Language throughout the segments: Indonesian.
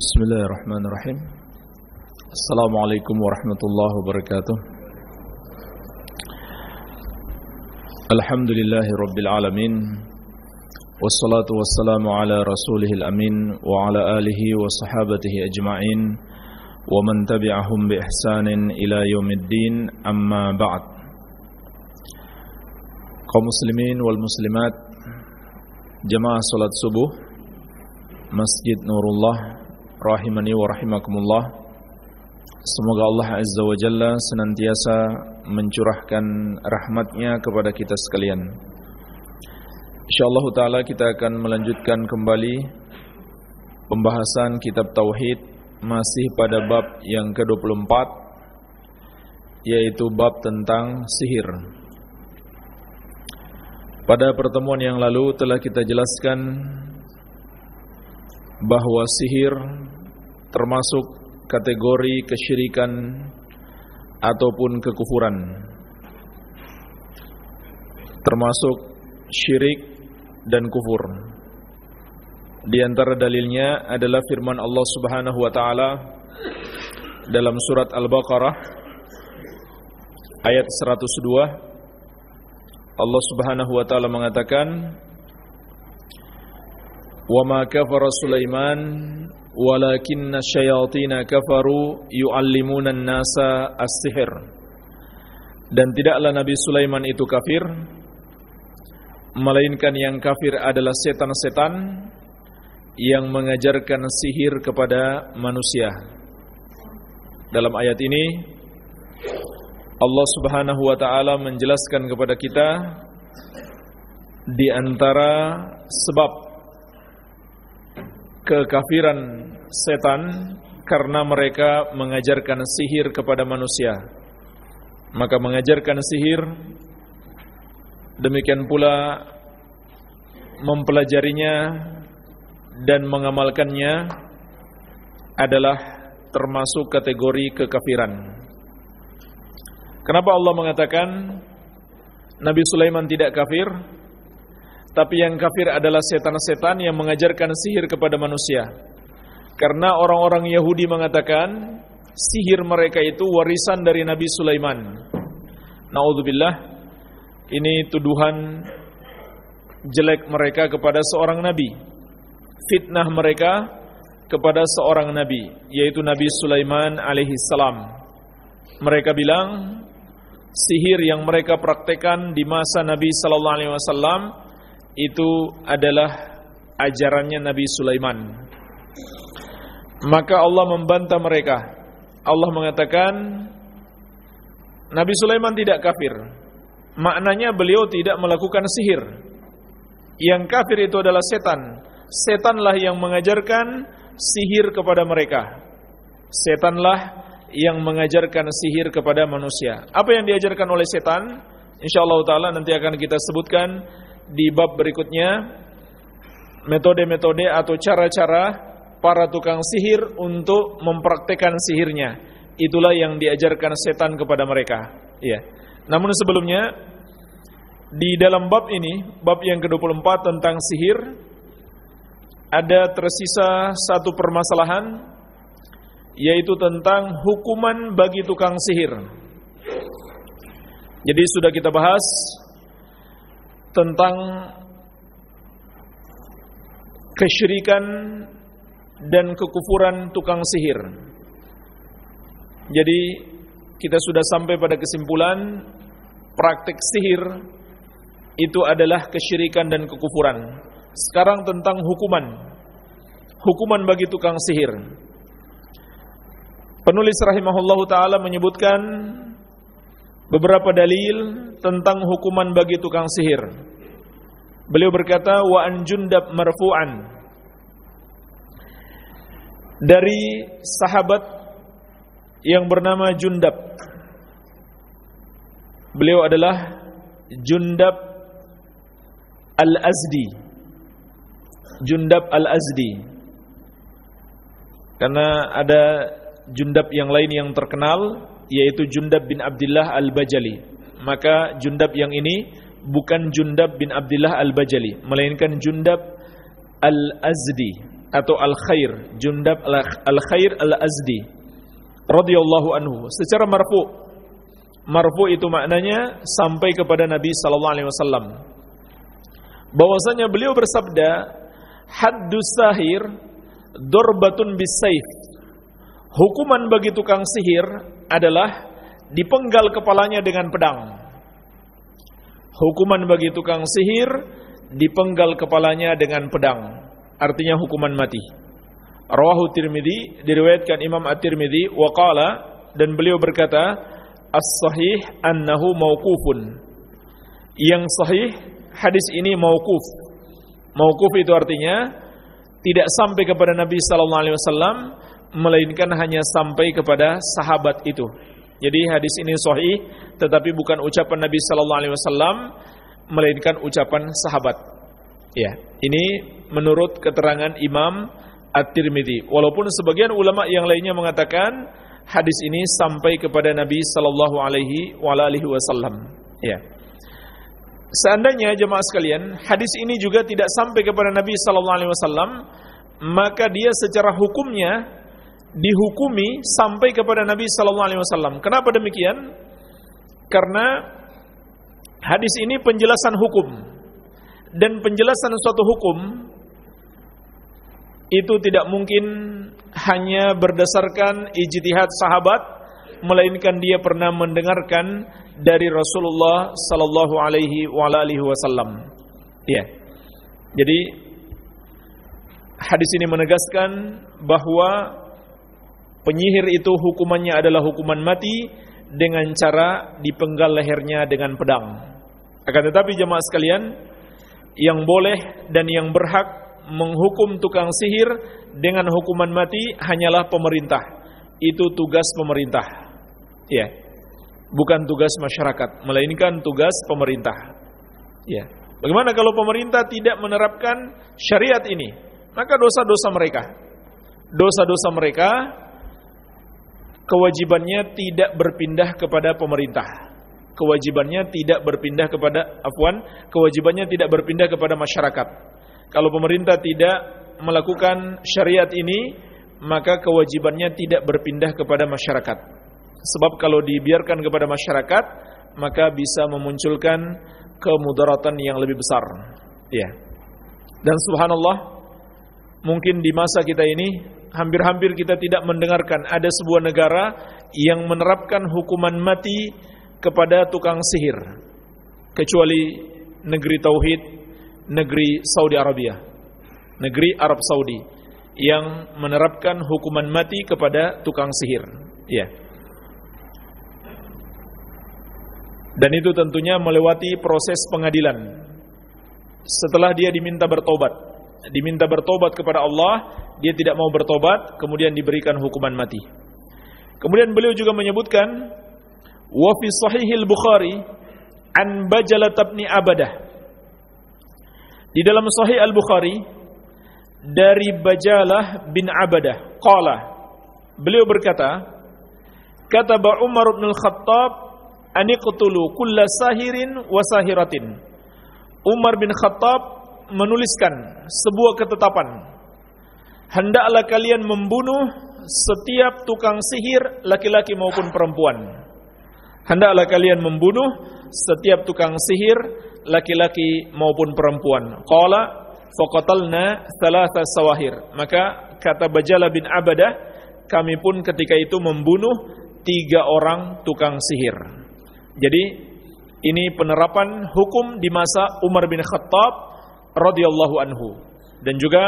بسم الله الرحمن الرحيم السلام عليكم ورحمة الله وبركاته الحمد لله رب العالمين والصلاة والسلام على رسوله الأمين وعلى آله وصحابته أجمعين ومن تبعهم بإحسان إلى يوم الدين أما بعد kaum muslimin wal muslimat jamaah salat subuh Masjid Nurullah rahimani wa rahimakumullah. Semoga Allah Azza wa Jalla senantiasa mencurahkan rahmatnya kepada kita sekalian. InsyaAllah ta'ala kita akan melanjutkan kembali Pembahasan kitab Tauhid Masih pada bab yang ke-24 Yaitu bab tentang sihir. Pada pertemuan yang lalu telah kita jelaskan bahwa sihir termasuk kategori kesyirikan ataupun kekufuran. Termasuk syirik dan kufur. Di antara dalilnya adalah firman Allah Subhanahu wa taala dalam surat Al-Baqarah ayat 102 Allah Subhanahu wa taala mengatakan Ma kafara Sulaiman walakinna syayatin kafaru yuallimuna an-nasa as-sihr Dan tidaklah Nabi Sulaiman itu kafir melainkan yang kafir adalah setan-setan yang mengajarkan sihir kepada manusia. Dalam ayat ini Allah Subhanahu wa taala menjelaskan kepada kita di antara sebab kekafiran setan karena mereka mengajarkan sihir kepada manusia. Maka mengajarkan sihir demikian pula mempelajarinya dan mengamalkannya adalah termasuk kategori kekafiran. Kenapa Allah mengatakan Nabi Sulaiman tidak kafir Tapi yang kafir adalah setan-setan yang mengajarkan sihir kepada manusia. Karena orang-orang Yahudi mengatakan Sihir mereka itu warisan dari Nabi Sulaiman. Na'udzubillah Ini tuduhan jelek mereka kepada seorang Nabi. Fitnah mereka kepada seorang Nabi Yaitu Nabi Sulaiman alaihi salam. Mereka bilang sihir yang mereka praktekkan di masa Nabi sallallahu alaihi wasallam itu adalah ajarannya Nabi Sulaiman. Maka Allah membantah mereka. Allah mengatakan Nabi Sulaiman tidak kafir. Maknanya beliau tidak melakukan sihir. Yang kafir itu adalah setan. Setanlah yang mengajarkan sihir kepada mereka. Setanlah yang mengajarkan sihir kepada manusia. Apa yang diajarkan oleh setan? Insyaallah taala nanti akan kita sebutkan di bab berikutnya metode-metode atau cara-cara para tukang sihir untuk mempraktekkan sihirnya. Itulah yang diajarkan setan kepada mereka. Ya. Namun sebelumnya di dalam bab ini, bab yang ke-24 tentang sihir ada tersisa satu permasalahan yaitu tentang hukuman bagi tukang sihir. Jadi sudah kita bahas tentang kesyirikan dan kekufuran tukang sihir. Jadi kita sudah sampai pada kesimpulan praktik sihir itu adalah kesyirikan dan kekufuran. Sekarang tentang hukuman. Hukuman bagi tukang sihir. Penulis rahimahullahu taala menyebutkan beberapa dalil tentang hukuman bagi tukang sihir. Beliau berkata wa an Jundab marfu'an dari sahabat yang bernama Jundab. Beliau adalah Jundab Al-Azdi. Jundab Al-Azdi. Karena ada Jundab yang lain yang terkenal yaitu Jundab bin Abdullah Al-Bajali. Maka Jundab yang ini bukan Jundab bin Abdullah Al-Bajali, melainkan Jundab Al-Azdi. atau Al-Khair, Jundab Al-Khair Al-Azdi radhiyallahu anhu secara marfu. Marfu itu maknanya sampai kepada Nabi sallallahu alaihi wasallam. Bahwasanya beliau bersabda, "Haddus sahir dorbatun bisayf." Hukuman bagi tukang sihir adalah dipenggal kepalanya dengan pedang. Hukuman bagi tukang sihir dipenggal kepalanya dengan pedang. Artinya hukuman mati. Rawahu Tirmidzi diriwayatkan Imam At-Tirmidzi wa qala dan beliau berkata as-sahih annahu mauqufun. Yang sahih hadis ini mauquf. Mauquf itu artinya tidak sampai kepada Nabi sallallahu alaihi wasallam melainkan hanya sampai kepada sahabat itu. Jadi hadis ini sahih tetapi bukan ucapan Nabi sallallahu alaihi wasallam melainkan ucapan sahabat. Ya, ini menurut keterangan Imam At-Tirmidzi. Walaupun sebagian ulama yang lainnya mengatakan hadis ini sampai kepada Nabi sallallahu alaihi wasallam. Ya. Seandainya jemaah sekalian, hadis ini juga tidak sampai kepada Nabi sallallahu alaihi wasallam, maka dia secara hukumnya dihukumi sampai kepada Nabi sallallahu alaihi wasallam. Kenapa demikian? Karena hadis ini penjelasan hukum dan penjelasan suatu hukum itu tidak mungkin hanya berdasarkan ijtihad sahabat melainkan dia pernah mendengarkan dari Rasulullah sallallahu alaihi wasallam. Ya. Jadi hadis ini menegaskan bahwa penyihir itu hukumannya adalah hukuman mati dengan cara dipenggal lehernya dengan pedang. Akan tetapi jemaah sekalian, yang boleh dan yang berhak menghukum tukang sihir dengan hukuman mati hanyalah pemerintah. Itu tugas pemerintah. Ya. Bukan tugas masyarakat, melainkan tugas pemerintah. Ya. Bagaimana kalau pemerintah tidak menerapkan syariat ini? Maka dosa-dosa mereka. Dosa-dosa mereka kewajibannya tidak berpindah kepada pemerintah. Kewajibannya tidak berpindah kepada afwan, kewajibannya tidak berpindah kepada masyarakat kalau pemerintah tidak melakukan syariat ini, maka kewajibannya tidak berpindah kepada masyarakat. Sebab kalau dibiarkan kepada masyarakat, maka bisa memunculkan kemudaratan yang lebih besar. Ya. Dan subhanallah, mungkin di masa kita ini hampir-hampir kita tidak mendengarkan ada sebuah negara yang menerapkan hukuman mati kepada tukang sihir kecuali negeri tauhid negeri Saudi Arabia, negeri Arab Saudi yang menerapkan hukuman mati kepada tukang sihir. Ya. Dan itu tentunya melewati proses pengadilan. Setelah dia diminta bertobat, diminta bertobat kepada Allah, dia tidak mau bertobat, kemudian diberikan hukuman mati. Kemudian beliau juga menyebutkan wa fi sahihil Bukhari an Bajalah bin Abadah di dalam Sahih Al-Bukhari dari Bajalah bin Abadah qala beliau berkata kata Umar bin Al-Khattab aniqtulu kulla sahirin wa sahiratin Umar bin Khattab menuliskan sebuah ketetapan hendaklah kalian membunuh setiap tukang sihir laki-laki maupun perempuan hendaklah kalian membunuh setiap tukang sihir laki-laki maupun perempuan. Qala faqatalna thalatha sawahir. Maka kata Bajala bin Abadah, kami pun ketika itu membunuh tiga orang tukang sihir. Jadi ini penerapan hukum di masa Umar bin Khattab radhiyallahu anhu dan juga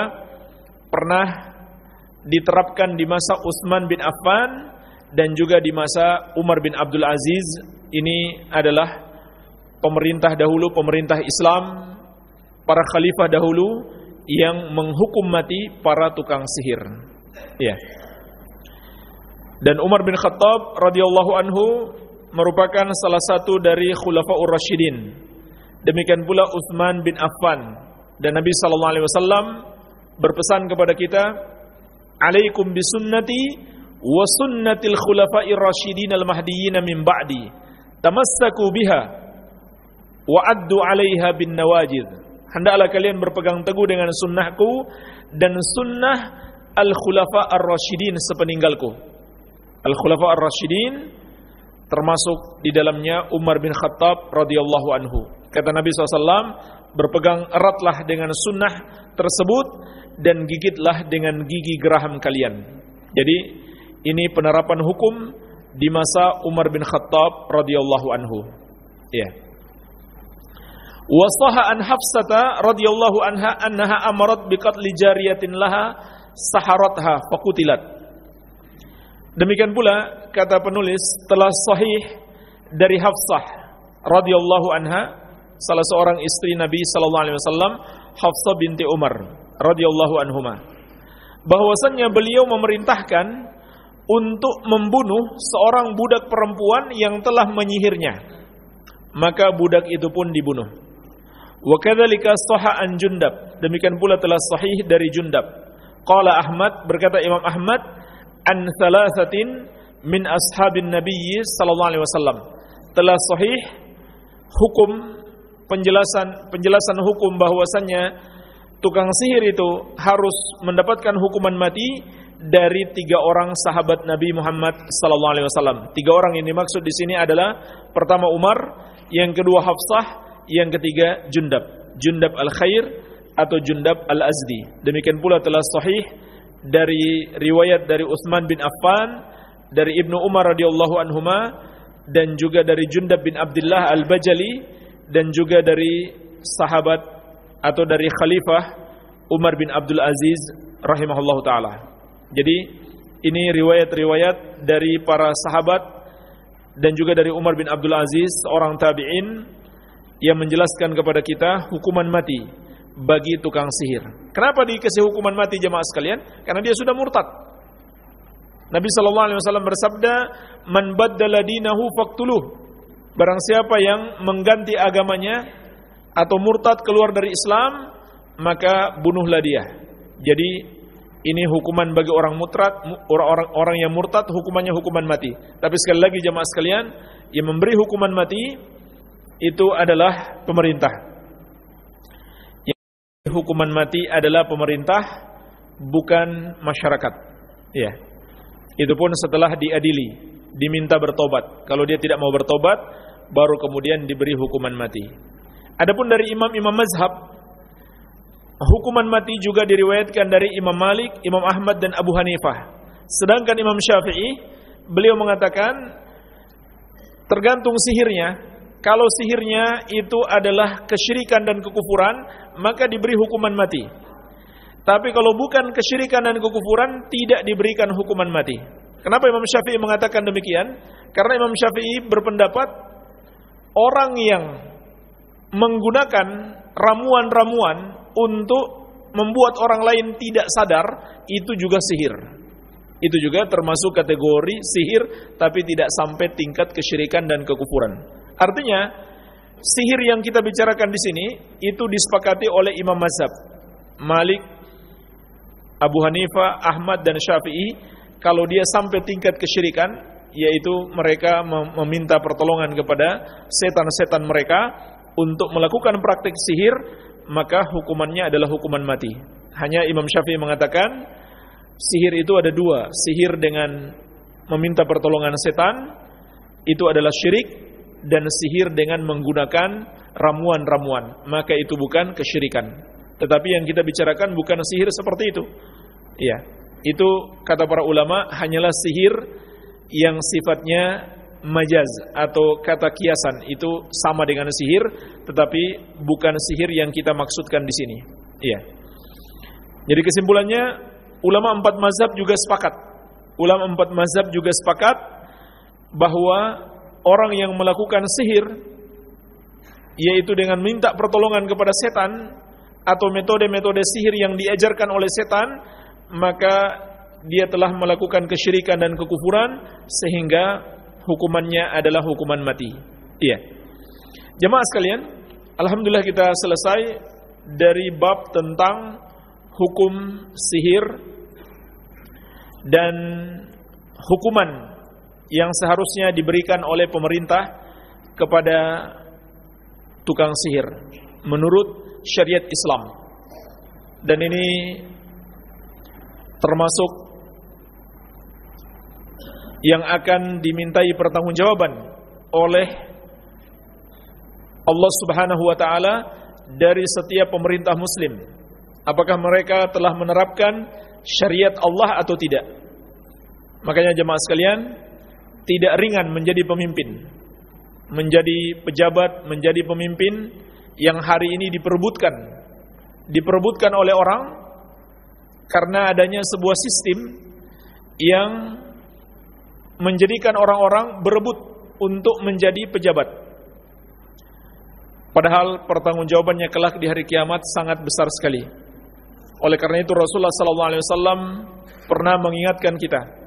pernah diterapkan di masa Utsman bin Affan dan juga di masa Umar bin Abdul Aziz ini adalah pemerintah dahulu, pemerintah Islam, para khalifah dahulu yang menghukum mati para tukang sihir. Ya. Dan Umar bin Khattab radhiyallahu anhu merupakan salah satu dari khulafaur rasyidin. Demikian pula Utsman bin Affan dan Nabi sallallahu alaihi wasallam berpesan kepada kita, "Alaikum bisunnati wa sunnatil khulafa'ir rasyidin al-mahdiyyin min ba'di. Tamassaku biha wa addu 'alaiha bin nawajid hendaklah kalian berpegang teguh dengan sunnahku dan sunnah al-khulafa ar-rasyidin sepeninggalku. Al-khulafa ar-rasyidin termasuk di dalamnya Umar bin Khattab radhiyallahu anhu. Kata Nabi SAW, berpegang eratlah dengan sunnah tersebut dan gigitlah dengan gigi geraham kalian. Jadi ini penerapan hukum di masa Umar bin Khattab radhiyallahu anhu. Ya. Wasaha an Hafsata radhiyallahu anha annaha amarat biqatli jariyatin laha saharatha faqutilat. Demikian pula kata penulis telah sahih dari Hafsah radhiyallahu anha salah seorang istri Nabi sallallahu alaihi wasallam Hafsah binti Umar radhiyallahu anhuma bahwasannya beliau memerintahkan untuk membunuh seorang budak perempuan yang telah menyihirnya. Maka budak itu pun dibunuh. Wa kadzalika an Jundab. Demikian pula telah sahih dari Jundab. Qala Ahmad berkata Imam Ahmad an thalathatin min ashabin Nabi sallallahu alaihi wasallam. Telah sahih hukum penjelasan penjelasan hukum bahwasannya tukang sihir itu harus mendapatkan hukuman mati dari tiga orang sahabat Nabi Muhammad sallallahu alaihi wasallam. Tiga orang yang dimaksud di sini adalah pertama Umar, yang kedua Hafsah, yang ketiga Jundab. Jundab al-Khair atau Jundab al-Azdi. Demikian pula telah sahih dari riwayat dari Utsman bin Affan, dari Ibnu Umar radhiyallahu anhuma dan juga dari Jundab bin Abdullah al-Bajali dan juga dari sahabat atau dari khalifah Umar bin Abdul Aziz rahimahullahu taala. Jadi ini riwayat-riwayat dari para sahabat dan juga dari Umar bin Abdul Aziz, orang tabi'in yang menjelaskan kepada kita hukuman mati bagi tukang sihir. Kenapa dikasih hukuman mati jemaah sekalian? Karena dia sudah murtad. Nabi sallallahu alaihi wasallam bersabda, "Man baddala dinahu faqtuluh." Barang siapa yang mengganti agamanya atau murtad keluar dari Islam, maka bunuhlah dia. Jadi ini hukuman bagi orang murtad, orang-orang orang yang murtad hukumannya hukuman mati. Tapi sekali lagi jemaah sekalian, yang memberi hukuman mati itu adalah pemerintah. Yang hukuman mati adalah pemerintah bukan masyarakat. Ya. Itu pun setelah diadili, diminta bertobat. Kalau dia tidak mau bertobat, baru kemudian diberi hukuman mati. Adapun dari imam-imam mazhab Hukuman mati juga diriwayatkan dari Imam Malik, Imam Ahmad dan Abu Hanifah. Sedangkan Imam Syafi'i beliau mengatakan tergantung sihirnya. Kalau sihirnya itu adalah kesyirikan dan kekufuran, maka diberi hukuman mati. Tapi kalau bukan kesyirikan dan kekufuran, tidak diberikan hukuman mati. Kenapa Imam Syafi'i mengatakan demikian? Karena Imam Syafi'i berpendapat orang yang menggunakan ramuan-ramuan untuk membuat orang lain tidak sadar itu juga sihir. Itu juga termasuk kategori sihir tapi tidak sampai tingkat kesyirikan dan kekufuran. Artinya, sihir yang kita bicarakan di sini itu disepakati oleh imam mazhab Malik, Abu Hanifah, Ahmad dan Syafi'i kalau dia sampai tingkat kesyirikan yaitu mereka meminta pertolongan kepada setan-setan mereka untuk melakukan praktik sihir maka hukumannya adalah hukuman mati. Hanya Imam Syafi'i mengatakan sihir itu ada dua, sihir dengan meminta pertolongan setan itu adalah syirik dan sihir dengan menggunakan ramuan-ramuan, maka itu bukan kesyirikan. Tetapi yang kita bicarakan bukan sihir seperti itu. Iya, itu kata para ulama hanyalah sihir yang sifatnya majaz atau kata kiasan itu sama dengan sihir tetapi bukan sihir yang kita maksudkan di sini. Iya. Jadi kesimpulannya ulama empat mazhab juga sepakat. Ulama empat mazhab juga sepakat bahwa orang yang melakukan sihir yaitu dengan minta pertolongan kepada setan atau metode-metode sihir yang diajarkan oleh setan maka dia telah melakukan kesyirikan dan kekufuran sehingga hukumannya adalah hukuman mati. Iya. Jemaah sekalian, alhamdulillah kita selesai dari bab tentang hukum sihir dan hukuman yang seharusnya diberikan oleh pemerintah kepada tukang sihir menurut syariat Islam. Dan ini termasuk yang akan dimintai pertanggungjawaban oleh Allah Subhanahu wa taala dari setiap pemerintah muslim. Apakah mereka telah menerapkan syariat Allah atau tidak? Makanya jemaah sekalian, tidak ringan menjadi pemimpin. Menjadi pejabat, menjadi pemimpin yang hari ini diperebutkan. Diperebutkan oleh orang karena adanya sebuah sistem yang menjadikan orang-orang berebut untuk menjadi pejabat. Padahal pertanggungjawabannya kelak di hari kiamat sangat besar sekali. Oleh karena itu Rasulullah SAW pernah mengingatkan kita,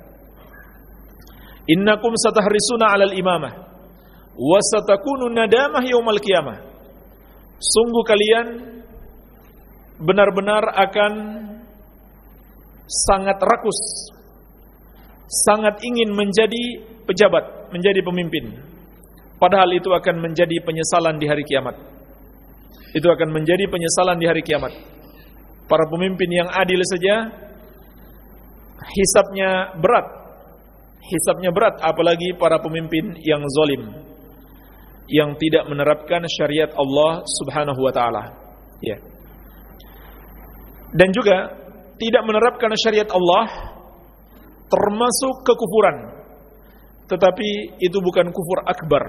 Innakum satahrisuna 'alal imamah wa satakunu nadamah yaumal qiyamah. Sungguh kalian benar-benar akan sangat rakus sangat ingin menjadi pejabat, menjadi pemimpin. Padahal itu akan menjadi penyesalan di hari kiamat. Itu akan menjadi penyesalan di hari kiamat. Para pemimpin yang adil saja hisapnya berat. Hisapnya berat apalagi para pemimpin yang zalim yang tidak menerapkan syariat Allah Subhanahu wa taala. Ya. Dan juga tidak menerapkan syariat Allah termasuk kekufuran. Tetapi itu bukan kufur akbar,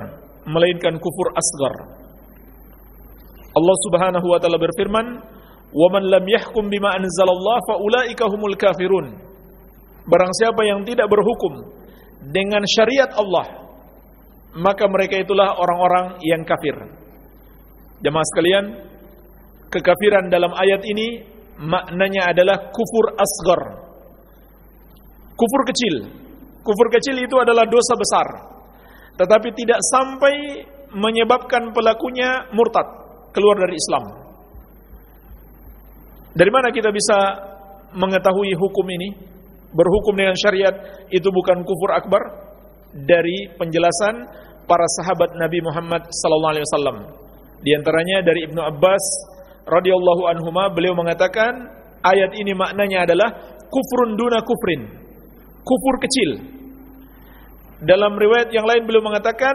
melainkan kufur asgar. Allah Subhanahu wa taala berfirman, "Wa man lam yahkum bima anzalallah fa ulaika humul kafirun." Barang siapa yang tidak berhukum dengan syariat Allah, maka mereka itulah orang-orang yang kafir. Jemaah sekalian, kekafiran dalam ayat ini maknanya adalah kufur asgar Kufur kecil. Kufur kecil itu adalah dosa besar. Tetapi tidak sampai menyebabkan pelakunya murtad, keluar dari Islam. Dari mana kita bisa mengetahui hukum ini? Berhukum dengan syariat itu bukan kufur akbar? Dari penjelasan para sahabat Nabi Muhammad wasallam. Di antaranya dari Ibnu Abbas radhiyallahu anhuma beliau mengatakan ayat ini maknanya adalah kufrun duna kufrin kufur kecil. Dalam riwayat yang lain beliau mengatakan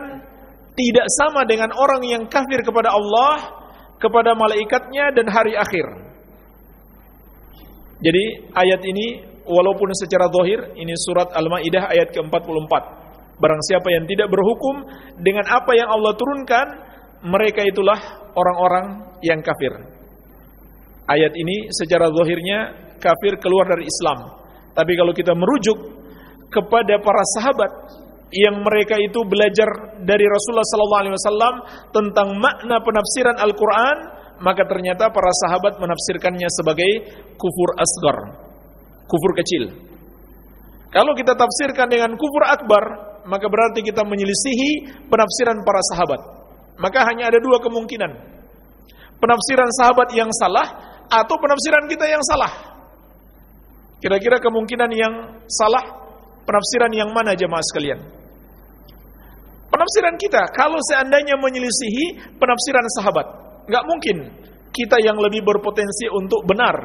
tidak sama dengan orang yang kafir kepada Allah, kepada malaikatnya dan hari akhir. Jadi ayat ini walaupun secara zahir ini surat Al-Maidah ayat ke-44. Barang siapa yang tidak berhukum dengan apa yang Allah turunkan, mereka itulah orang-orang yang kafir. Ayat ini secara zahirnya kafir keluar dari Islam. Tapi kalau kita merujuk kepada para sahabat yang mereka itu belajar dari Rasulullah sallallahu alaihi wasallam tentang makna penafsiran Al-Qur'an, maka ternyata para sahabat menafsirkannya sebagai kufur asgar, kufur kecil. Kalau kita tafsirkan dengan kufur akbar, maka berarti kita menyelisihi penafsiran para sahabat. Maka hanya ada dua kemungkinan. Penafsiran sahabat yang salah atau penafsiran kita yang salah. Kira-kira kemungkinan yang salah Penafsiran yang mana jemaah sekalian? Penafsiran kita, kalau seandainya menyelisihi penafsiran sahabat, nggak mungkin kita yang lebih berpotensi untuk benar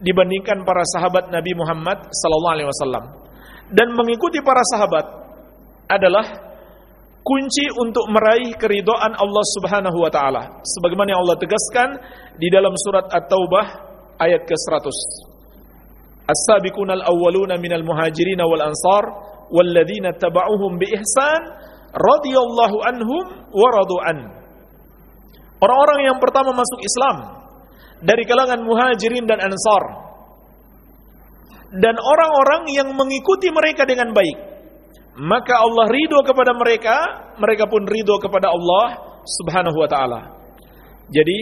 dibandingkan para sahabat Nabi Muhammad SAW. Dan mengikuti para sahabat adalah kunci untuk meraih keridoan Allah Subhanahu wa taala. Sebagaimana yang Allah tegaskan di dalam surat At-Taubah ayat ke-100. As-sabiqunal awwaluna minal muhajirin wal ansar walladzina taba'uhum bi ihsan radhiyallahu anhum wa an. Orang-orang yang pertama masuk Islam dari kalangan muhajirin dan ansar dan orang-orang yang mengikuti mereka dengan baik maka Allah ridho kepada mereka mereka pun ridho kepada Allah subhanahu wa ta'ala. Jadi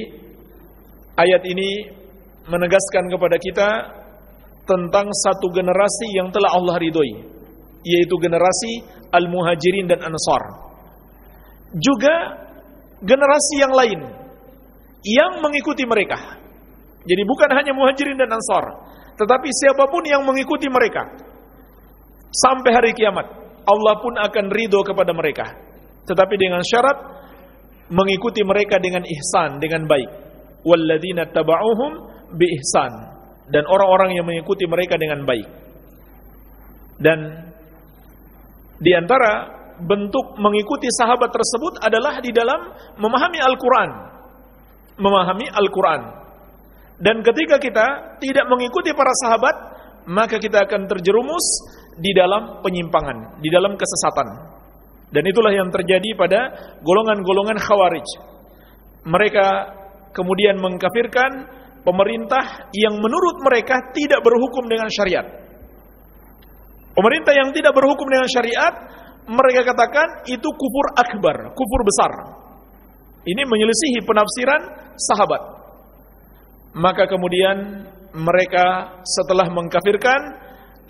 ayat ini menegaskan kepada kita tentang satu generasi yang telah Allah ridhoi yaitu generasi al-muhajirin dan ansar. Juga generasi yang lain yang mengikuti mereka. Jadi bukan hanya muhajirin dan ansar tetapi siapa pun yang mengikuti mereka sampai hari kiamat Allah pun akan ridho kepada mereka tetapi dengan syarat mengikuti mereka dengan ihsan dengan baik walladzina taba'uhum biihsan dan orang-orang yang mengikuti mereka dengan baik. Dan di antara bentuk mengikuti sahabat tersebut adalah di dalam memahami Al-Qur'an. Memahami Al-Qur'an. Dan ketika kita tidak mengikuti para sahabat, maka kita akan terjerumus di dalam penyimpangan, di dalam kesesatan. Dan itulah yang terjadi pada golongan-golongan Khawarij. Mereka kemudian mengkafirkan pemerintah yang menurut mereka tidak berhukum dengan syariat. Pemerintah yang tidak berhukum dengan syariat, mereka katakan itu kufur akbar, kufur besar. Ini menyelisihi penafsiran sahabat. Maka kemudian mereka setelah mengkafirkan,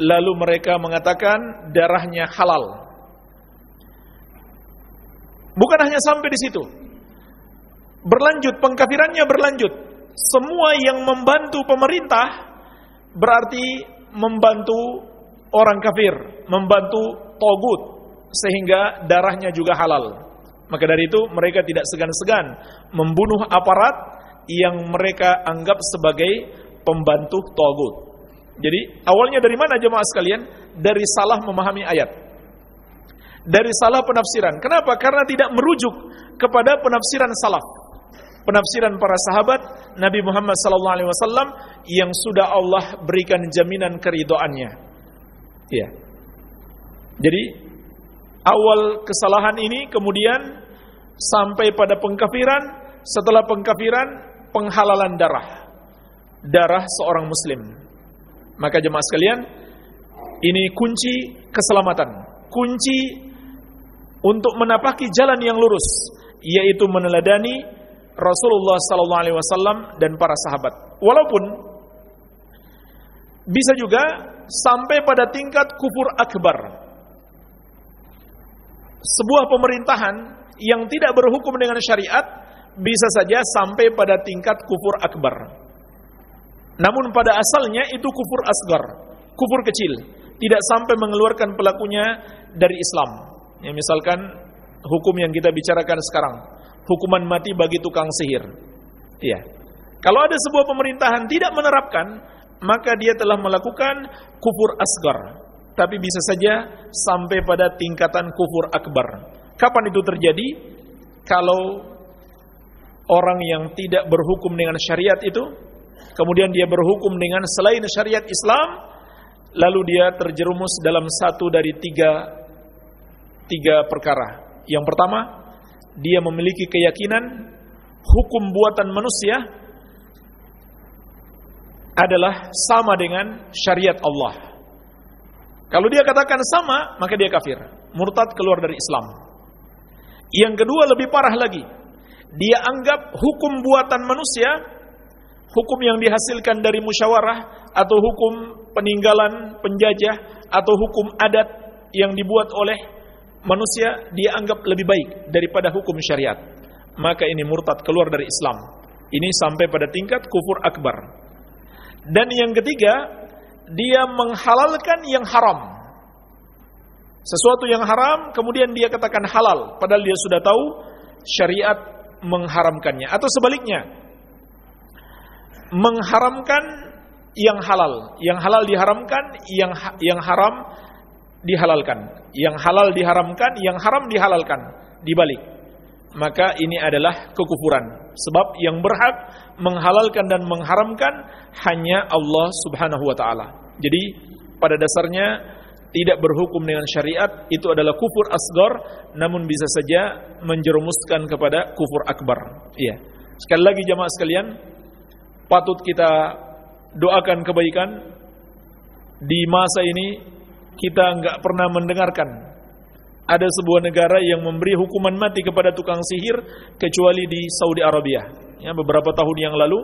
lalu mereka mengatakan darahnya halal. Bukan hanya sampai di situ. Berlanjut, pengkafirannya berlanjut. Semua yang membantu pemerintah berarti membantu orang kafir, membantu togut, sehingga darahnya juga halal. Maka dari itu mereka tidak segan-segan membunuh aparat yang mereka anggap sebagai pembantu togut. Jadi awalnya dari mana jemaah sekalian? Dari salah memahami ayat. Dari salah penafsiran. Kenapa? Karena tidak merujuk kepada penafsiran salaf. Penafsiran para sahabat Nabi Muhammad SAW yang sudah Allah berikan jaminan keridoannya. Ya. Jadi awal kesalahan ini kemudian sampai pada pengkafiran, setelah pengkafiran penghalalan darah. Darah seorang muslim. Maka jemaah sekalian, ini kunci keselamatan. Kunci untuk menapaki jalan yang lurus, yaitu meneladani Rasulullah sallallahu alaihi wasallam dan para sahabat. Walaupun bisa juga sampai pada tingkat kufur akbar. Sebuah pemerintahan yang tidak berhukum dengan syariat bisa saja sampai pada tingkat kufur akbar. Namun pada asalnya itu kufur asgar, kufur kecil, tidak sampai mengeluarkan pelakunya dari Islam. Ya, misalkan hukum yang kita bicarakan sekarang, hukuman mati bagi tukang sihir. Iya. Kalau ada sebuah pemerintahan tidak menerapkan, maka dia telah melakukan kufur asgar. Tapi bisa saja sampai pada tingkatan kufur akbar. Kapan itu terjadi? Kalau orang yang tidak berhukum dengan syariat itu, kemudian dia berhukum dengan selain syariat Islam, lalu dia terjerumus dalam satu dari tiga, tiga perkara. Yang pertama, dia memiliki keyakinan hukum buatan manusia adalah sama dengan syariat Allah. Kalau dia katakan sama, maka dia kafir. Murtad keluar dari Islam. Yang kedua lebih parah lagi. Dia anggap hukum buatan manusia, hukum yang dihasilkan dari musyawarah, atau hukum peninggalan penjajah, atau hukum adat yang dibuat oleh manusia, dia anggap lebih baik daripada hukum syariat. Maka ini murtad keluar dari Islam. Ini sampai pada tingkat kufur akbar. Dan yang ketiga, dia menghalalkan yang haram. Sesuatu yang haram kemudian dia katakan halal padahal dia sudah tahu syariat mengharamkannya atau sebaliknya. Mengharamkan yang halal, yang halal diharamkan, yang yang haram dihalalkan. Yang halal diharamkan, yang haram dihalalkan, dibalik. Maka ini adalah kekufuran. Sebab yang berhak menghalalkan dan mengharamkan hanya Allah Subhanahu wa taala. Jadi pada dasarnya tidak berhukum dengan syariat itu adalah kufur asgar namun bisa saja menjerumuskan kepada kufur akbar. Iya. Sekali lagi jamaah sekalian, patut kita doakan kebaikan di masa ini kita enggak pernah mendengarkan ada sebuah negara yang memberi hukuman mati kepada tukang sihir kecuali di Saudi Arabia. Ya, beberapa tahun yang lalu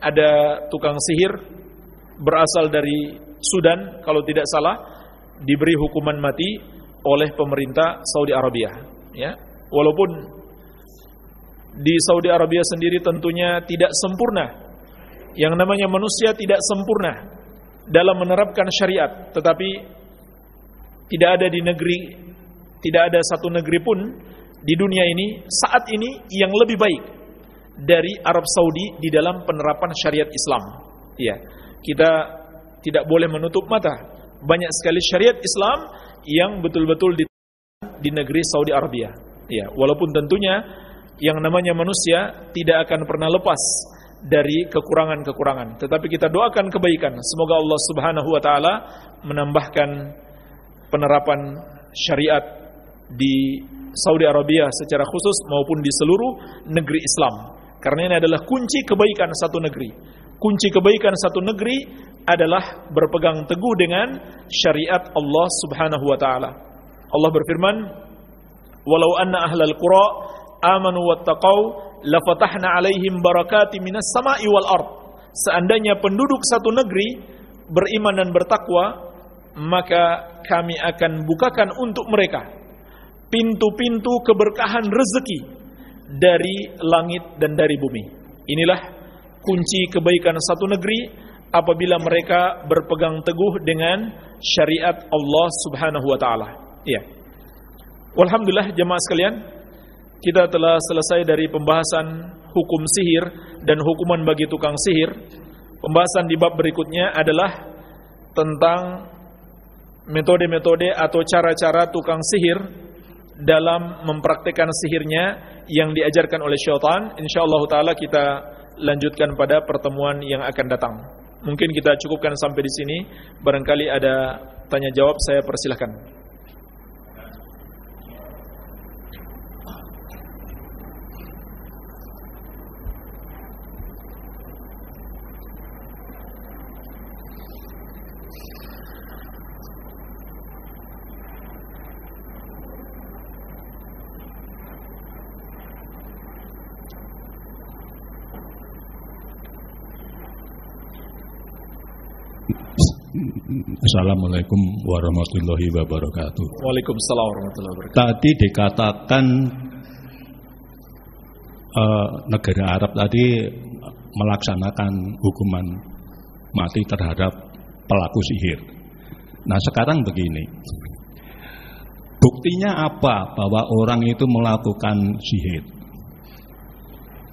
ada tukang sihir berasal dari Sudan kalau tidak salah diberi hukuman mati oleh pemerintah Saudi Arabia ya walaupun di Saudi Arabia sendiri tentunya tidak sempurna yang namanya manusia tidak sempurna dalam menerapkan syariat tetapi tidak ada di negeri tidak ada satu negeri pun di dunia ini saat ini yang lebih baik dari Arab Saudi di dalam penerapan syariat Islam. Ya, kita tidak boleh menutup mata. Banyak sekali syariat Islam yang betul-betul di, di negeri Saudi Arabia. Ya, walaupun tentunya yang namanya manusia tidak akan pernah lepas dari kekurangan-kekurangan. Tetapi kita doakan kebaikan. Semoga Allah Subhanahu wa taala menambahkan penerapan syariat di Saudi Arabia secara khusus maupun di seluruh negeri Islam. Karena ini adalah kunci kebaikan satu negeri. Kunci kebaikan satu negeri adalah berpegang teguh dengan syariat Allah Subhanahu wa taala. Allah berfirman, "Walau anna ahlal qura amanu wattaqau lafatahna 'alaihim barakati minas sama'i wal ard." Seandainya penduduk satu negeri beriman dan bertakwa, maka kami akan bukakan untuk mereka pintu-pintu keberkahan rezeki dari langit dan dari bumi. Inilah kunci kebaikan satu negeri apabila mereka berpegang teguh dengan syariat Allah Subhanahu wa taala. Iya. Walhamdulillah jemaah sekalian, kita telah selesai dari pembahasan hukum sihir dan hukuman bagi tukang sihir. Pembahasan di bab berikutnya adalah tentang metode-metode atau cara-cara tukang sihir dalam mempraktikkan sihirnya yang diajarkan oleh syaitan. Insyaallah taala kita lanjutkan pada pertemuan yang akan datang. Mungkin kita cukupkan sampai di sini. Barangkali ada tanya jawab saya persilahkan. Assalamualaikum warahmatullahi wabarakatuh. Waalaikumsalam warahmatullahi wabarakatuh. Tadi dikatakan uh, negara Arab tadi melaksanakan hukuman mati terhadap pelaku sihir. Nah sekarang begini, buktinya apa bahwa orang itu melakukan sihir?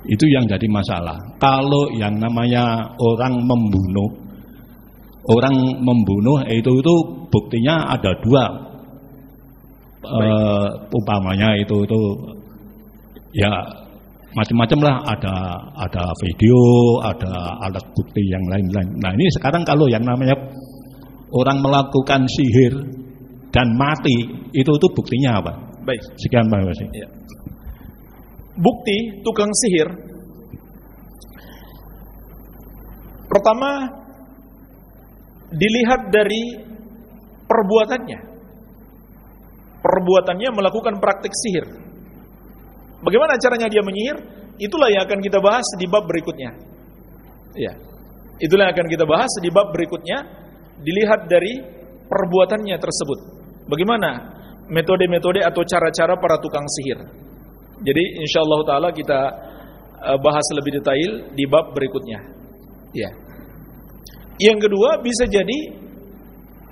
Itu yang jadi masalah. Kalau yang namanya orang membunuh orang membunuh itu itu buktinya ada dua. Uh, umpamanya itu itu ya macam-macam lah. Ada ada video ada alat bukti yang lain-lain. Nah ini sekarang kalau yang namanya orang melakukan sihir dan mati itu itu buktinya apa? Baik. Sekian Pak Wasi ya. bukti tukang sihir. Pertama dilihat dari perbuatannya. Perbuatannya melakukan praktik sihir. Bagaimana caranya dia menyihir? Itulah yang akan kita bahas di bab berikutnya. Ya. Itulah yang akan kita bahas di bab berikutnya. Dilihat dari perbuatannya tersebut. Bagaimana metode-metode atau cara-cara para tukang sihir. Jadi insyaallah taala kita eh, bahas lebih detail di bab berikutnya. Ya. Yang kedua bisa jadi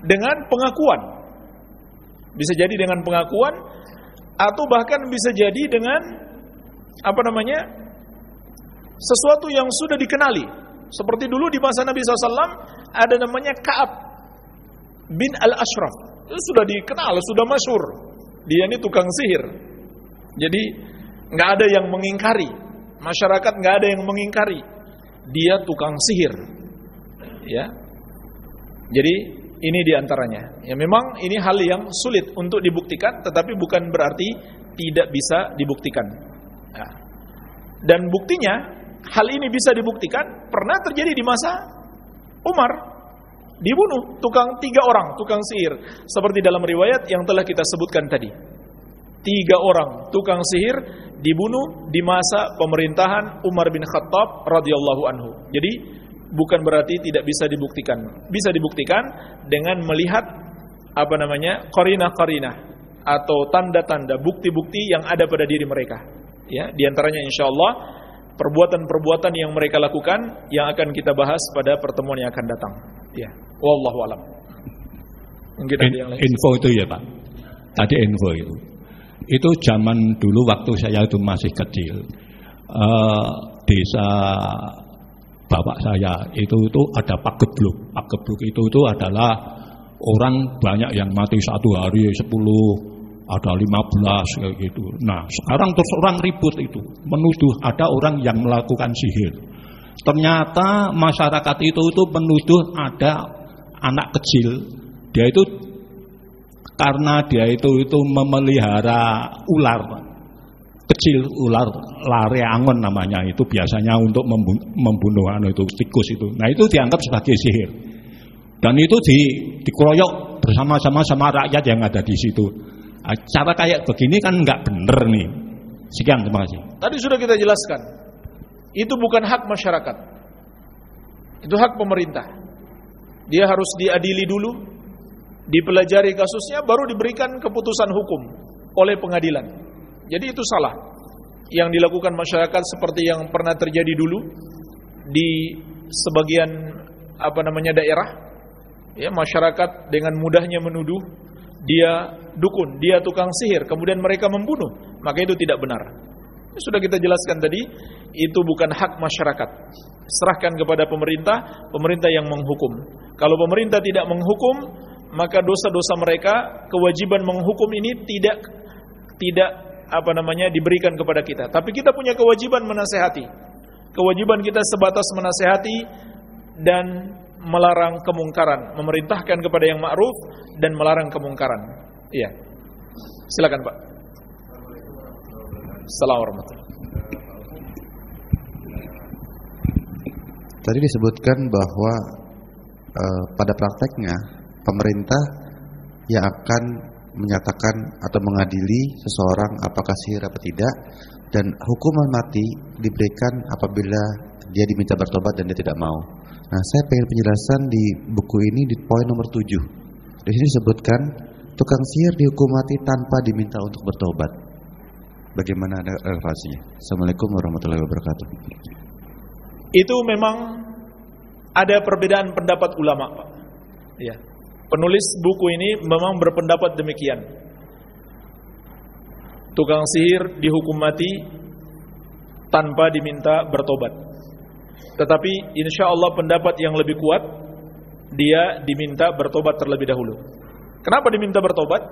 dengan pengakuan. Bisa jadi dengan pengakuan atau bahkan bisa jadi dengan apa namanya? sesuatu yang sudah dikenali. Seperti dulu di masa Nabi SAW ada namanya Ka'ab bin Al-Ashraf. Sudah dikenal, sudah masyur. Dia ini tukang sihir. Jadi nggak ada yang mengingkari. Masyarakat nggak ada yang mengingkari. Dia tukang sihir ya. Jadi ini di antaranya. Ya memang ini hal yang sulit untuk dibuktikan, tetapi bukan berarti tidak bisa dibuktikan. Ya. Dan buktinya hal ini bisa dibuktikan pernah terjadi di masa Umar dibunuh tukang tiga orang tukang sihir seperti dalam riwayat yang telah kita sebutkan tadi. Tiga orang tukang sihir dibunuh di masa pemerintahan Umar bin Khattab radhiyallahu anhu. Jadi bukan berarti tidak bisa dibuktikan. Bisa dibuktikan dengan melihat apa namanya? qarina-qarina atau tanda-tanda bukti-bukti yang ada pada diri mereka. Ya, di antaranya insyaallah perbuatan-perbuatan yang mereka lakukan yang akan kita bahas pada pertemuan yang akan datang. Ya, wallahu alam. Mungkin ada yang lain. Info itu ya, Pak. Tadi info itu. Itu zaman dulu waktu saya itu masih kecil. Uh, desa bapak saya itu itu ada Pak Gebluk. Pak Gebluk itu itu adalah orang banyak yang mati satu hari sepuluh ada lima belas kayak gitu. Nah, sekarang terus orang ribut itu menuduh ada orang yang melakukan sihir. Ternyata masyarakat itu itu menuduh ada anak kecil dia itu karena dia itu itu memelihara ular kecil ular lare angon namanya itu biasanya untuk membunuh, membunuh anu itu tikus itu. Nah itu dianggap sebagai sihir. Dan itu di dikeroyok bersama-sama sama rakyat yang ada di situ. Nah, cara kayak begini kan nggak bener nih. Sekian terima kasih. Tadi sudah kita jelaskan. Itu bukan hak masyarakat. Itu hak pemerintah. Dia harus diadili dulu, dipelajari kasusnya baru diberikan keputusan hukum oleh pengadilan. Jadi itu salah. Yang dilakukan masyarakat seperti yang pernah terjadi dulu di sebagian apa namanya daerah, ya masyarakat dengan mudahnya menuduh dia dukun, dia tukang sihir, kemudian mereka membunuh, maka itu tidak benar. Sudah kita jelaskan tadi, itu bukan hak masyarakat. Serahkan kepada pemerintah, pemerintah yang menghukum. Kalau pemerintah tidak menghukum, maka dosa-dosa mereka, kewajiban menghukum ini tidak tidak apa namanya diberikan kepada kita. Tapi kita punya kewajiban menasehati. Kewajiban kita sebatas menasehati dan melarang kemungkaran, memerintahkan kepada yang ma'ruf dan melarang kemungkaran. Iya. Silakan, Pak. Assalamualaikum Tadi disebutkan bahwa uh, pada prakteknya pemerintah yang akan menyatakan atau mengadili seseorang apakah sihir atau tidak dan hukuman mati diberikan apabila dia diminta bertobat dan dia tidak mau. Nah, saya pengen penjelasan di buku ini di poin nomor 7. Di sini disebutkan tukang sihir dihukum mati tanpa diminta untuk bertobat. Bagaimana ada relevansinya? Assalamualaikum warahmatullahi wabarakatuh. Itu memang ada perbedaan pendapat ulama, Pak. Ya. Penulis buku ini memang berpendapat demikian. Tukang sihir dihukum mati tanpa diminta bertobat. Tetapi insya Allah pendapat yang lebih kuat dia diminta bertobat terlebih dahulu. Kenapa diminta bertobat?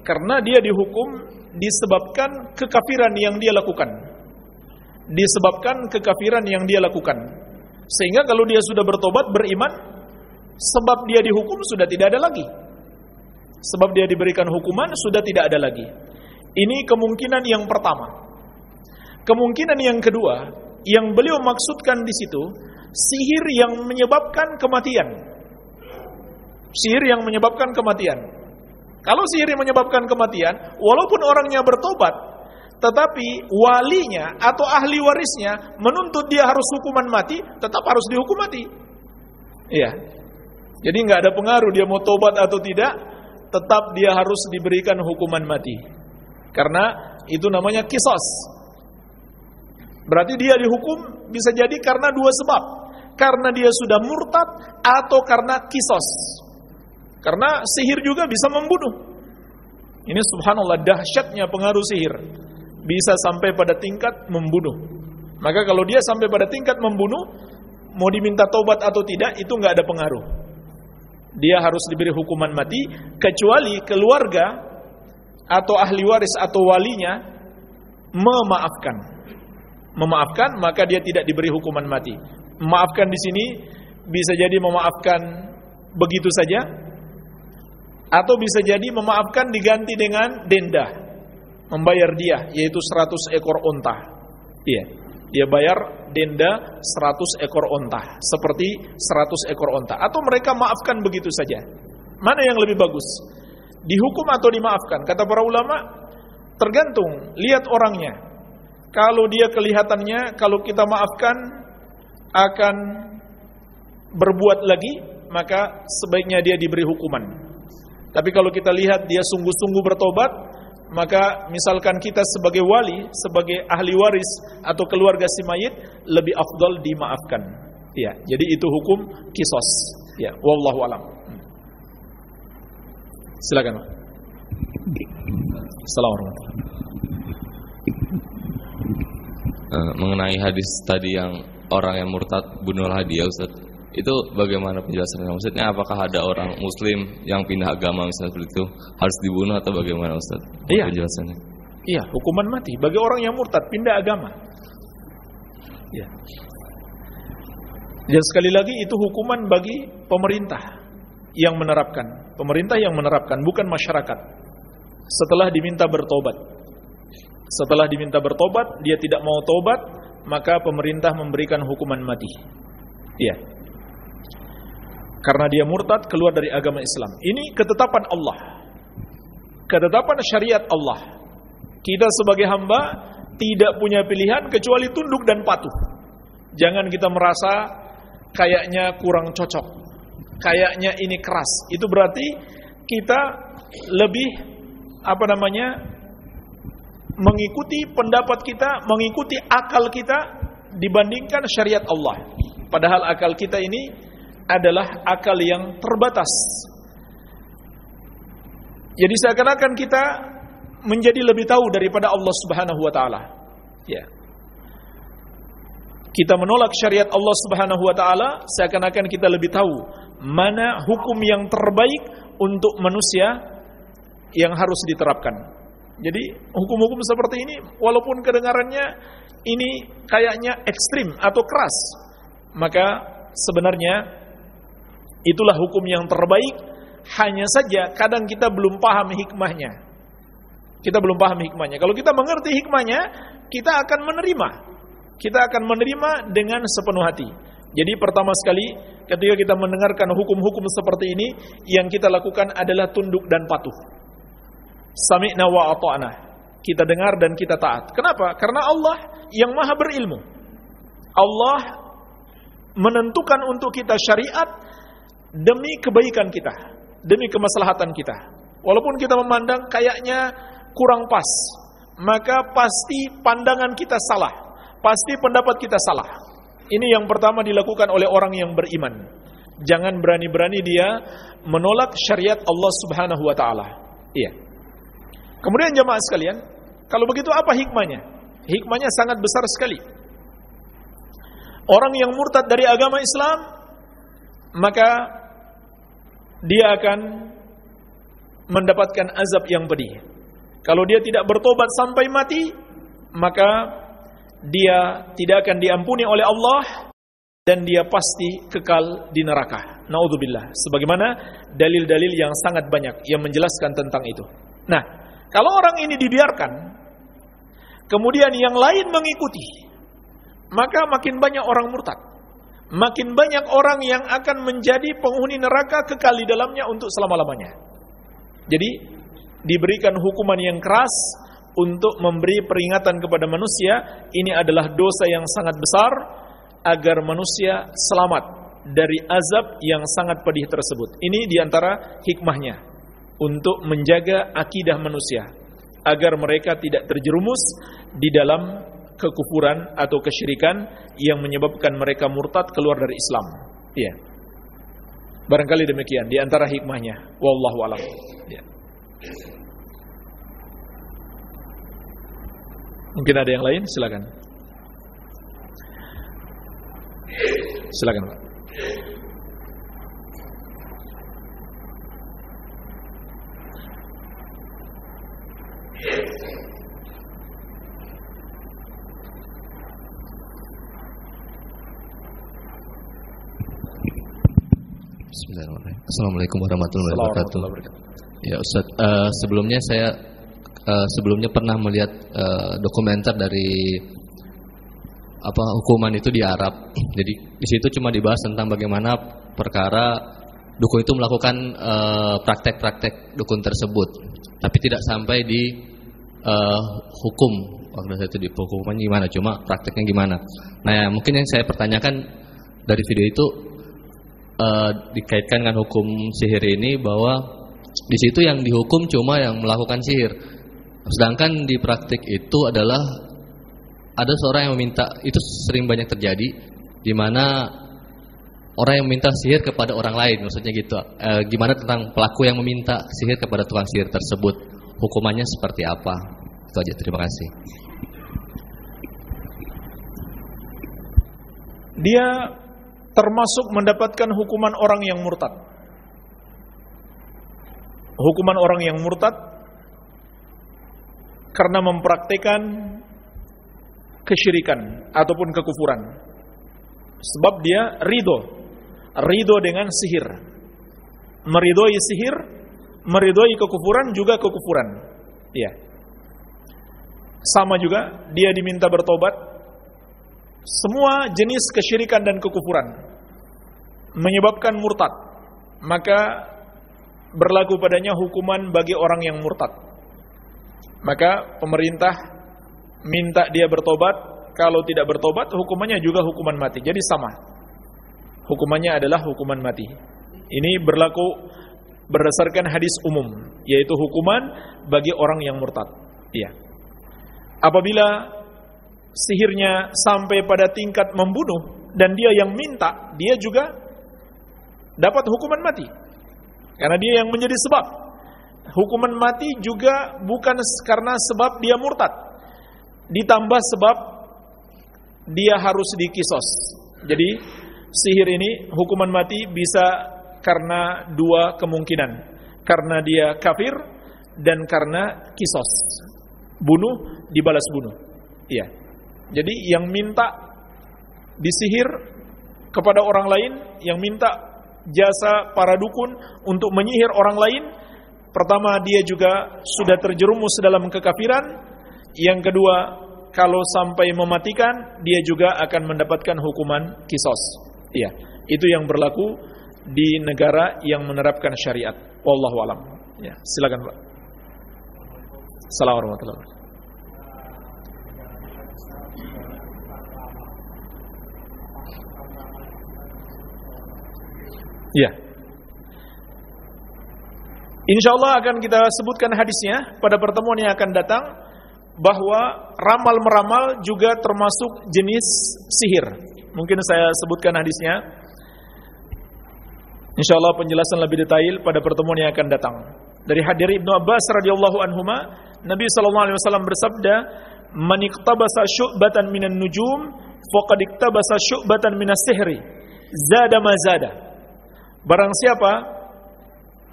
Karena dia dihukum disebabkan kekafiran yang dia lakukan. Disebabkan kekafiran yang dia lakukan. Sehingga kalau dia sudah bertobat beriman, sebab dia dihukum sudah tidak ada lagi. Sebab dia diberikan hukuman sudah tidak ada lagi. Ini kemungkinan yang pertama. Kemungkinan yang kedua, yang beliau maksudkan di situ, sihir yang menyebabkan kematian. Sihir yang menyebabkan kematian. Kalau sihir yang menyebabkan kematian, walaupun orangnya bertobat, tetapi walinya atau ahli warisnya menuntut dia harus hukuman mati, tetap harus dihukum mati. Iya. Jadi nggak ada pengaruh dia mau tobat atau tidak, tetap dia harus diberikan hukuman mati. Karena itu namanya kisos. Berarti dia dihukum bisa jadi karena dua sebab. Karena dia sudah murtad atau karena kisos. Karena sihir juga bisa membunuh. Ini subhanallah dahsyatnya pengaruh sihir. Bisa sampai pada tingkat membunuh. Maka kalau dia sampai pada tingkat membunuh, mau diminta tobat atau tidak, itu nggak ada pengaruh dia harus diberi hukuman mati kecuali keluarga atau ahli waris atau walinya memaafkan. Memaafkan maka dia tidak diberi hukuman mati. Memaafkan di sini bisa jadi memaafkan begitu saja atau bisa jadi memaafkan diganti dengan denda membayar dia yaitu 100 ekor unta. Iya dia bayar denda 100 ekor onta seperti 100 ekor onta. Atau mereka maafkan begitu saja. Mana yang lebih bagus? Dihukum atau dimaafkan? Kata para ulama tergantung. Lihat orangnya. Kalau dia kelihatannya kalau kita maafkan akan berbuat lagi maka sebaiknya dia diberi hukuman. Tapi kalau kita lihat dia sungguh-sungguh bertobat maka misalkan kita sebagai wali, sebagai ahli waris atau keluarga si mayit lebih afdal dimaafkan. Ya, jadi itu hukum kisos. Ya, wallahu alam. Silakan. Assalamualaikum. Uh, mengenai hadis tadi yang orang yang murtad bunuh hadiah Ustaz. Itu bagaimana penjelasannya? Maksudnya apakah ada orang muslim yang pindah agama misalnya seperti itu harus dibunuh atau bagaimana Ustaz? Iya. Penjelasannya. Iya, hukuman mati bagi orang yang murtad pindah agama. Ya. Dan sekali lagi itu hukuman bagi pemerintah yang menerapkan. Pemerintah yang menerapkan, bukan masyarakat. Setelah diminta bertobat. Setelah diminta bertobat, dia tidak mau tobat, maka pemerintah memberikan hukuman mati. Iya. Karena dia murtad keluar dari agama Islam. Ini ketetapan Allah. Ketetapan syariat Allah. Kita sebagai hamba tidak punya pilihan kecuali tunduk dan patuh. Jangan kita merasa kayaknya kurang cocok. Kayaknya ini keras. Itu berarti kita lebih apa namanya? mengikuti pendapat kita, mengikuti akal kita dibandingkan syariat Allah. Padahal akal kita ini adalah akal yang terbatas. Jadi seakan-akan kita menjadi lebih tahu daripada Allah Subhanahu wa taala. Ya. Kita menolak syariat Allah Subhanahu wa taala seakan-akan kita lebih tahu mana hukum yang terbaik untuk manusia yang harus diterapkan. Jadi hukum-hukum seperti ini walaupun kedengarannya ini kayaknya ekstrim atau keras, maka sebenarnya itulah hukum yang terbaik. Hanya saja kadang kita belum paham hikmahnya. Kita belum paham hikmahnya. Kalau kita mengerti hikmahnya, kita akan menerima. Kita akan menerima dengan sepenuh hati. Jadi pertama sekali ketika kita mendengarkan hukum-hukum seperti ini, yang kita lakukan adalah tunduk dan patuh. Sami'na wa ata'na. Kita dengar dan kita taat. Kenapa? Karena Allah yang maha berilmu. Allah menentukan untuk kita syariat demi kebaikan kita, demi kemaslahatan kita. Walaupun kita memandang kayaknya kurang pas, maka pasti pandangan kita salah, pasti pendapat kita salah. Ini yang pertama dilakukan oleh orang yang beriman. Jangan berani-berani dia menolak syariat Allah Subhanahu wa taala. Iya. Kemudian jemaah sekalian, kalau begitu apa hikmahnya? Hikmahnya sangat besar sekali. Orang yang murtad dari agama Islam, maka dia akan mendapatkan azab yang pedih. Kalau dia tidak bertobat sampai mati, maka dia tidak akan diampuni oleh Allah dan dia pasti kekal di neraka. Naudzubillah. Sebagaimana dalil-dalil yang sangat banyak yang menjelaskan tentang itu. Nah, kalau orang ini dibiarkan, kemudian yang lain mengikuti, maka makin banyak orang murtad. Makin banyak orang yang akan menjadi penghuni neraka kekal di dalamnya untuk selama-lamanya. Jadi, diberikan hukuman yang keras untuk memberi peringatan kepada manusia, ini adalah dosa yang sangat besar agar manusia selamat dari azab yang sangat pedih tersebut. Ini di antara hikmahnya untuk menjaga akidah manusia agar mereka tidak terjerumus di dalam kekufuran atau kesyirikan yang menyebabkan mereka murtad keluar dari Islam. Ya. Barangkali demikian di antara hikmahnya. Wallahu alam. Ya. Mungkin ada yang lain? Silakan. Silakan, Pak. Bismillahirrahmanirrahim. Assalamualaikum warahmatullahi wabarakatuh. Ya Ustaz, uh, sebelumnya saya uh, sebelumnya pernah melihat uh, dokumenter dari apa hukuman itu di Arab. Jadi di situ cuma dibahas tentang bagaimana perkara dukun itu melakukan praktek-praktek uh, dukun tersebut, tapi tidak sampai di uh, hukum waktu saya itu di hukuman gimana cuma prakteknya gimana nah ya, mungkin yang saya pertanyakan dari video itu uh, dikaitkan dengan hukum sihir ini bahwa di situ yang dihukum cuma yang melakukan sihir sedangkan di praktik itu adalah ada seorang yang meminta itu sering banyak terjadi di mana orang yang meminta sihir kepada orang lain maksudnya gitu e, gimana tentang pelaku yang meminta sihir kepada tukang sihir tersebut hukumannya seperti apa? Itu aja, terima kasih. dia termasuk mendapatkan hukuman orang yang murtad. Hukuman orang yang murtad karena mempraktikkan kesyirikan ataupun kekufuran. Sebab dia ridho, ridho dengan sihir. Meridhoi sihir, meridhoi kekufuran juga kekufuran. Ya. Sama juga dia diminta bertobat semua jenis kesyirikan dan kekufuran menyebabkan murtad, maka berlaku padanya hukuman bagi orang yang murtad. Maka pemerintah minta dia bertobat, kalau tidak bertobat hukumannya juga hukuman mati. Jadi sama. Hukumannya adalah hukuman mati. Ini berlaku berdasarkan hadis umum, yaitu hukuman bagi orang yang murtad. Iya. Apabila sihirnya sampai pada tingkat membunuh dan dia yang minta, dia juga dapat hukuman mati. Karena dia yang menjadi sebab. Hukuman mati juga bukan karena sebab dia murtad. Ditambah sebab dia harus dikisos. Jadi sihir ini hukuman mati bisa karena dua kemungkinan. Karena dia kafir dan karena kisos. Bunuh dibalas bunuh. Iya. Jadi yang minta disihir kepada orang lain, yang minta jasa para dukun untuk menyihir orang lain, pertama dia juga sudah terjerumus dalam kekafiran, yang kedua kalau sampai mematikan dia juga akan mendapatkan hukuman kisos. Iya, itu yang berlaku di negara yang menerapkan syariat. Wallahu alam. Ya, silakan Pak. Assalamualaikum warahmatullahi wabarakatuh. Ya. Insya Allah akan kita sebutkan hadisnya pada pertemuan yang akan datang bahwa ramal meramal juga termasuk jenis sihir. Mungkin saya sebutkan hadisnya. Insya Allah penjelasan lebih detail pada pertemuan yang akan datang. Dari hadir Ibnu Abbas radhiyallahu anhuma, Nabi sallallahu bersabda, "Man iqtabasa syu'batan minan nujum, faqad iqtabasa syu'batan minas sihri." Zada ma zada. Barang siapa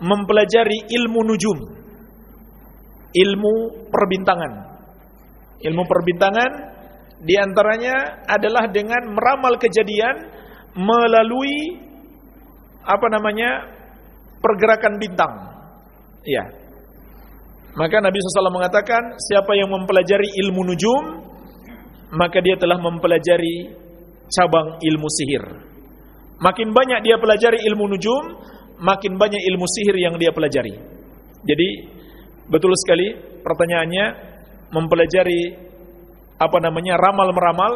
mempelajari ilmu nujum, ilmu perbintangan. Ilmu perbintangan di antaranya adalah dengan meramal kejadian melalui apa namanya pergerakan bintang. Ya. Maka Nabi SAW mengatakan siapa yang mempelajari ilmu nujum maka dia telah mempelajari cabang ilmu sihir. Makin banyak dia pelajari ilmu nujum, makin banyak ilmu sihir yang dia pelajari. Jadi betul sekali pertanyaannya mempelajari apa namanya ramal meramal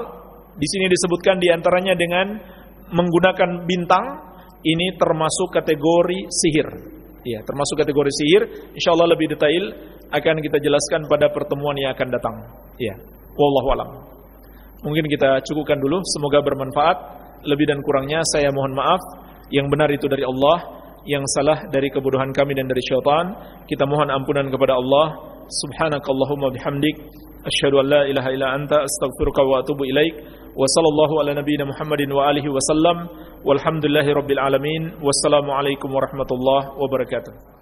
di sini disebutkan di antaranya dengan menggunakan bintang ini termasuk kategori sihir. Ya, termasuk kategori sihir. Insya Allah lebih detail akan kita jelaskan pada pertemuan yang akan datang. Ya, wallahu. Mungkin kita cukupkan dulu. Semoga bermanfaat. Lebih dan kurangnya saya mohon maaf. Yang benar itu dari Allah, yang salah dari kebodohan kami dan dari syaitan. Kita mohon ampunan kepada Allah. Subhanakallahumma bihamdik asyhadu an la ilaha illa anta astaghfiruka wa atubu ilaik. Wa sallallahu ala nabiyyina Muhammadin wa alihi wasallam. Walhamdulillahi rabbil alamin. Wassalamu alaikum warahmatullahi wabarakatuh.